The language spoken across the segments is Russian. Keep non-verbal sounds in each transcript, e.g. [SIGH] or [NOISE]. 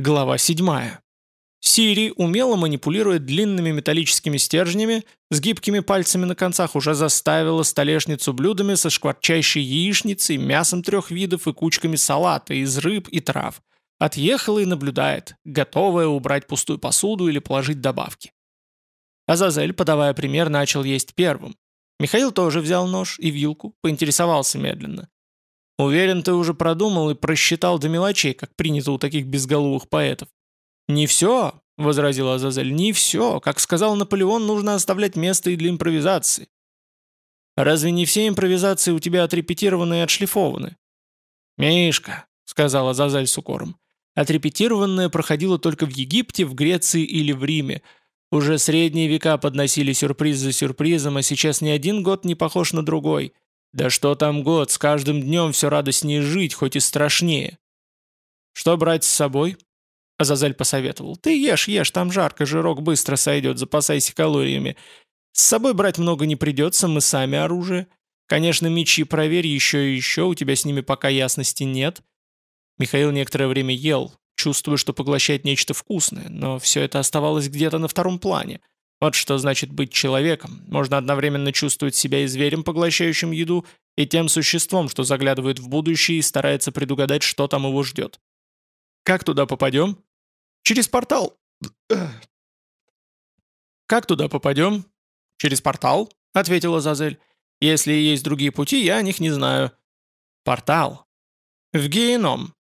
Глава 7. Сири, умело манипулируя длинными металлическими стержнями, с гибкими пальцами на концах уже заставила столешницу блюдами со шкварчащей яичницей, мясом трех видов и кучками салата из рыб и трав. Отъехала и наблюдает, готовая убрать пустую посуду или положить добавки. Азазель, подавая пример, начал есть первым. Михаил тоже взял нож и вилку, поинтересовался медленно. Уверен, ты уже продумал и просчитал до мелочей, как принято у таких безголовых поэтов. «Не все», — возразил Азазель, — «не все. Как сказал Наполеон, нужно оставлять место и для импровизации». «Разве не все импровизации у тебя отрепетированы и отшлифованы?» «Мишка», — сказал Азазель с укором, — «отрепетированное проходило только в Египте, в Греции или в Риме. Уже средние века подносили сюрприз за сюрпризом, а сейчас ни один год не похож на другой». Да что там год, с каждым днем все радостнее жить, хоть и страшнее. Что брать с собой? Азазель посоветовал. Ты ешь, ешь, там жарко, жирок быстро сойдет, запасайся калориями. С собой брать много не придется, мы сами оружие. Конечно, мечи проверь еще и еще, у тебя с ними пока ясности нет. Михаил некоторое время ел, чувствуя, что поглощает нечто вкусное, но все это оставалось где-то на втором плане. Вот что значит быть человеком. Можно одновременно чувствовать себя и зверем, поглощающим еду, и тем существом, что заглядывает в будущее и старается предугадать, что там его ждет. Как туда попадем? Через портал. [CLEARS THROAT] Как туда попадем? Через портал, ответила Зазель. Если есть другие пути, я о них не знаю. Портал. В геном,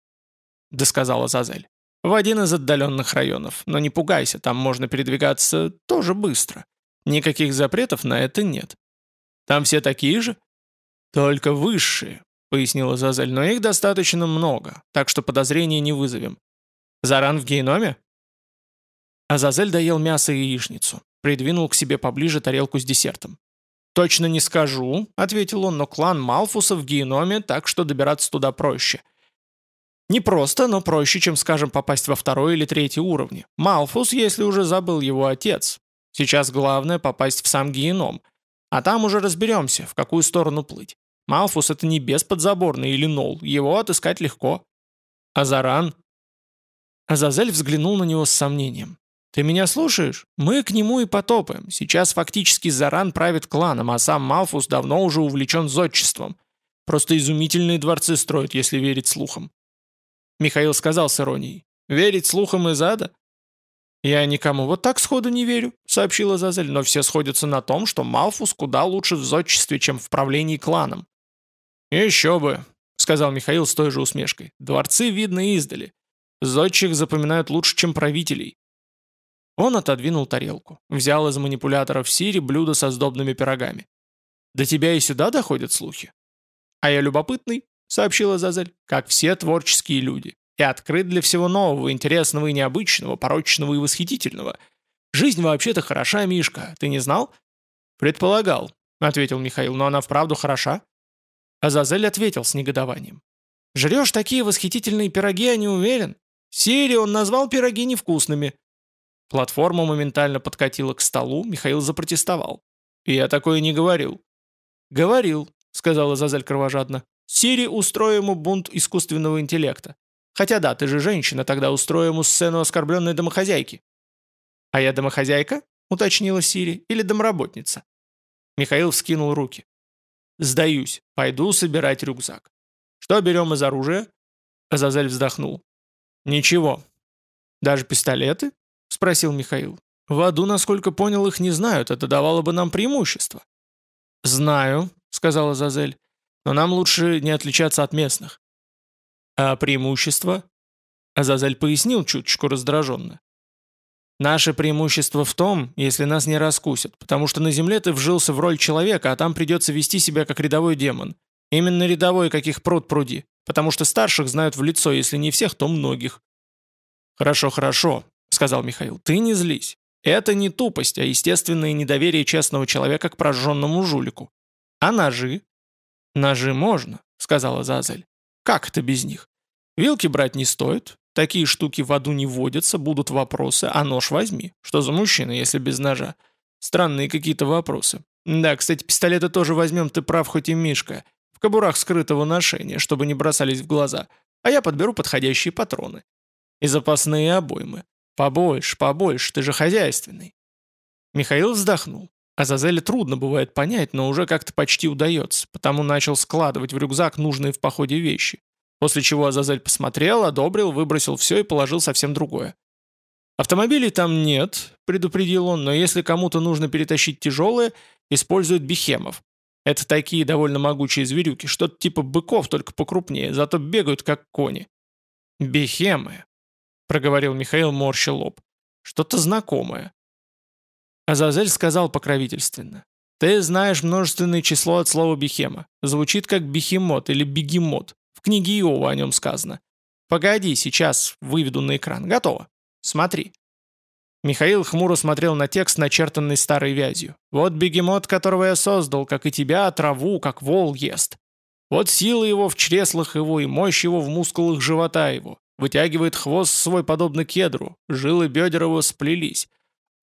досказала Зазель. В один из отдаленных районов. Но не пугайся, там можно передвигаться тоже быстро. Никаких запретов на это нет. Там все такие же? Только высшие, пояснила Зазель, но их достаточно много, так что подозрения не вызовем. Заран в геноме? Азазель доел мясо и яичницу, придвинул к себе поближе тарелку с десертом. «Точно не скажу», — ответил он, — «но клан Малфуса в геноме, так что добираться туда проще. Не просто, но проще, чем, скажем, попасть во второй или третий уровни. Малфус, если уже забыл его отец. Сейчас главное попасть в сам геном. А там уже разберемся, в какую сторону плыть. Малфус — это не бесподзаборный или нол, его отыскать легко. Азаран? Азазель взглянул на него с сомнением. «Ты меня слушаешь? Мы к нему и потопаем. Сейчас фактически Заран правит кланом, а сам Малфус давно уже увлечен зодчеством. Просто изумительные дворцы строят, если верить слухам. Михаил сказал с иронией. «Верить слухам из ада?» «Я никому вот так сходу не верю», — сообщила Зазель, «но все сходятся на том, что Малфус куда лучше в зодчестве, чем в правлении кланом». «Еще бы», — сказал Михаил с той же усмешкой. «Дворцы видно издали. Зодчих запоминают лучше, чем правителей». Он отодвинул тарелку, взял из манипуляторов Сири блюдо со сдобными пирогами. «До тебя и сюда доходят слухи?» «А я любопытный», — сообщила Зазель, — «как все творческие люди, и открыт для всего нового, интересного и необычного, порочного и восхитительного. Жизнь вообще-то хороша, Мишка, ты не знал?» «Предполагал», — ответил Михаил, — «но она вправду хороша?» Азазель ответил с негодованием. «Жрешь такие восхитительные пироги, а не уверен? Сири он назвал пироги невкусными». Платформа моментально подкатила к столу, Михаил запротестовал. «Я такое не говорил». «Говорил», — сказала Азазель кровожадно. Сири устрою ему бунт искусственного интеллекта. Хотя да, ты же женщина, тогда устрою ему сцену оскорбленной домохозяйки». «А я домохозяйка?» — уточнила Сири. «Или домработница?» Михаил вскинул руки. «Сдаюсь. Пойду собирать рюкзак. Что берем из оружия?» Азазель вздохнул. «Ничего. Даже пистолеты?» — спросил Михаил. «В аду, насколько понял, их не знают. Это давало бы нам преимущество». «Знаю», — сказала Азазель. Но нам лучше не отличаться от местных». «А преимущество?» Азазель пояснил чуточку раздраженно. «Наше преимущество в том, если нас не раскусят, потому что на Земле ты вжился в роль человека, а там придется вести себя как рядовой демон. Именно рядовой, каких пруд пруди, потому что старших знают в лицо, если не всех, то многих». «Хорошо, хорошо», — сказал Михаил, — «ты не злись. Это не тупость, а естественное недоверие честного человека к прожженному жулику. А ножи? «Ножи можно», — сказала Зазель. «Как это без них? Вилки брать не стоит, такие штуки в аду не водятся, будут вопросы, а нож возьми. Что за мужчина, если без ножа? Странные какие-то вопросы. Да, кстати, пистолеты тоже возьмем, ты прав, хоть и Мишка. В кобурах скрытого ношения, чтобы не бросались в глаза. А я подберу подходящие патроны. И запасные обоймы. Побольше, побольше, ты же хозяйственный. Михаил вздохнул. Азазеля трудно бывает понять, но уже как-то почти удается, потому начал складывать в рюкзак нужные в походе вещи. После чего Азазель посмотрел, одобрил, выбросил все и положил совсем другое. «Автомобилей там нет», — предупредил он, «но если кому-то нужно перетащить тяжелые, используют бихемов. Это такие довольно могучие зверюки, что-то типа быков, только покрупнее, зато бегают как кони». «Бихемы», — проговорил Михаил, морща лоб. «Что-то знакомое». Азазель сказал покровительственно. «Ты знаешь множественное число от слова бихема. Звучит как бихемот или бегемот. В книге Иова о нем сказано. Погоди, сейчас выведу на экран. Готово. Смотри». Михаил хмуро смотрел на текст, начертанный старой вязью. «Вот бегемот, которого я создал, как и тебя, траву, как вол ест. Вот сила его в чреслах его и мощь его в мускулах живота его. Вытягивает хвост свой подобно кедру, жилы бедер его сплелись.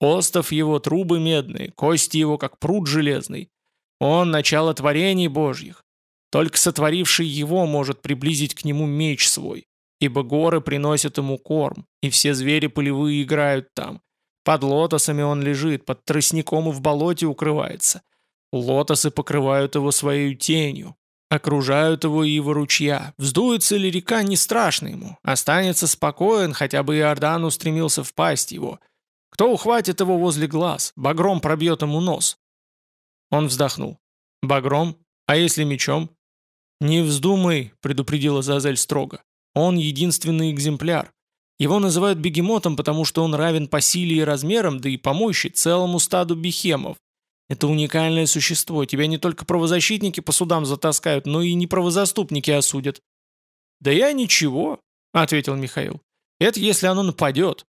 Остов его трубы медные, кости его, как пруд железный. Он — начало творений Божьих. Только сотворивший его может приблизить к нему меч свой. Ибо горы приносят ему корм, и все звери полевые играют там. Под лотосами он лежит, под тростником и в болоте укрывается. Лотосы покрывают его своей тенью, окружают его ива ручья. Вздуется ли река, не страшно ему. Останется спокоен, хотя бы Иордан устремился в пасть его — кто ухватит его возле глаз? Багром пробьет ему нос. Он вздохнул. Багром? А если мечом? «Не вздумай», — предупредила Зазель строго. «Он единственный экземпляр. Его называют бегемотом, потому что он равен по силе и размерам, да и по мощи целому стаду бихемов. Это уникальное существо. Тебя не только правозащитники по судам затаскают, но и неправозаступники осудят». «Да я ничего», — ответил Михаил. «Это если оно нападет.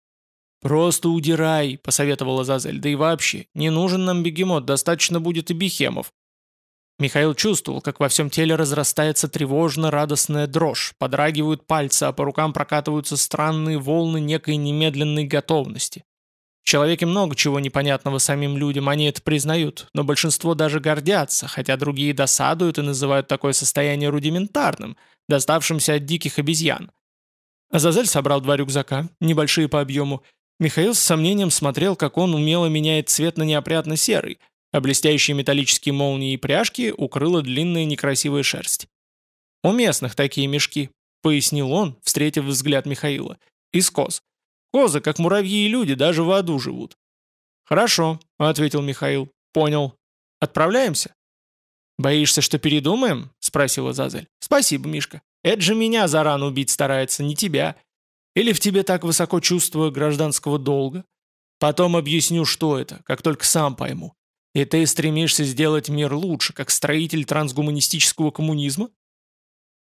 «Просто удирай», — посоветовала Зазель. «Да и вообще, не нужен нам бегемот, достаточно будет и бихемов». Михаил чувствовал, как во всем теле разрастается тревожно-радостная дрожь, подрагивают пальцы, а по рукам прокатываются странные волны некой немедленной готовности. В человеке много чего непонятного самим людям, они это признают, но большинство даже гордятся, хотя другие досадуют и называют такое состояние рудиментарным, доставшимся от диких обезьян. Азазель собрал два рюкзака, небольшие по объему, Михаил с сомнением смотрел, как он умело меняет цвет на неопрятно серый, а блестящие металлические молнии и пряжки укрыла длинная некрасивая шерсть. «У местных такие мешки», — пояснил он, встретив взгляд Михаила. «Из коз. Козы, как муравьи и люди, даже в аду живут». «Хорошо», — ответил Михаил. «Понял. Отправляемся?» «Боишься, что передумаем?» — спросила Зазель. «Спасибо, Мишка. Это же меня за рану убить старается, не тебя. Или в тебе так высоко чувство гражданского долга? Потом объясню, что это, как только сам пойму. И ты стремишься сделать мир лучше, как строитель трансгуманистического коммунизма?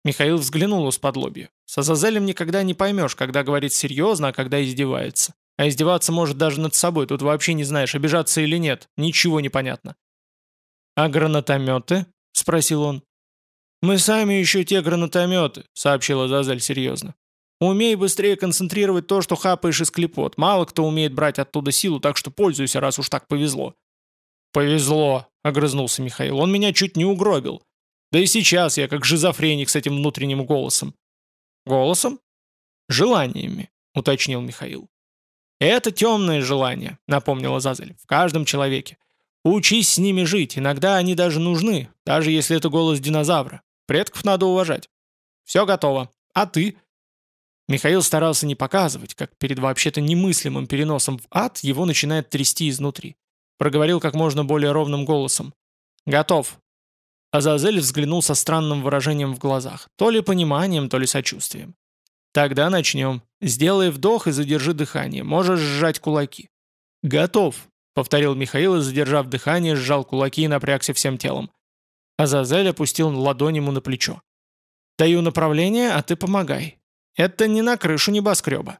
Михаил взглянул из-под лобья. С Азазелем никогда не поймешь, когда говорит серьезно, а когда издевается. А издеваться может даже над собой, тут вообще не знаешь, обижаться или нет, ничего не понятно. «А гранатометы?» — спросил он. «Мы сами еще те гранатометы», — сообщила Азазель серьезно. Умей быстрее концентрировать то, что хапаешь из клепот. Мало кто умеет брать оттуда силу, так что пользуйся, раз уж так повезло». «Повезло», — огрызнулся Михаил. «Он меня чуть не угробил. Да и сейчас я как шизофреник с этим внутренним голосом». «Голосом?» «Желаниями», — уточнил Михаил. «Это темное желание», — напомнила Зазель, — «в каждом человеке. Учись с ними жить, иногда они даже нужны, даже если это голос динозавра. Предков надо уважать. Все готово. А ты?» Михаил старался не показывать, как перед вообще-то немыслимым переносом в ад его начинает трясти изнутри. Проговорил как можно более ровным голосом. «Готов». Азазель взглянул со странным выражением в глазах, то ли пониманием, то ли сочувствием. «Тогда начнем. Сделай вдох и задержи дыхание. Можешь сжать кулаки». «Готов», — повторил Михаил и, задержав дыхание, сжал кулаки и напрягся всем телом. Азазель опустил ладонь ему на плечо. «Даю направление, а ты помогай. Это не на крышу небоскреба.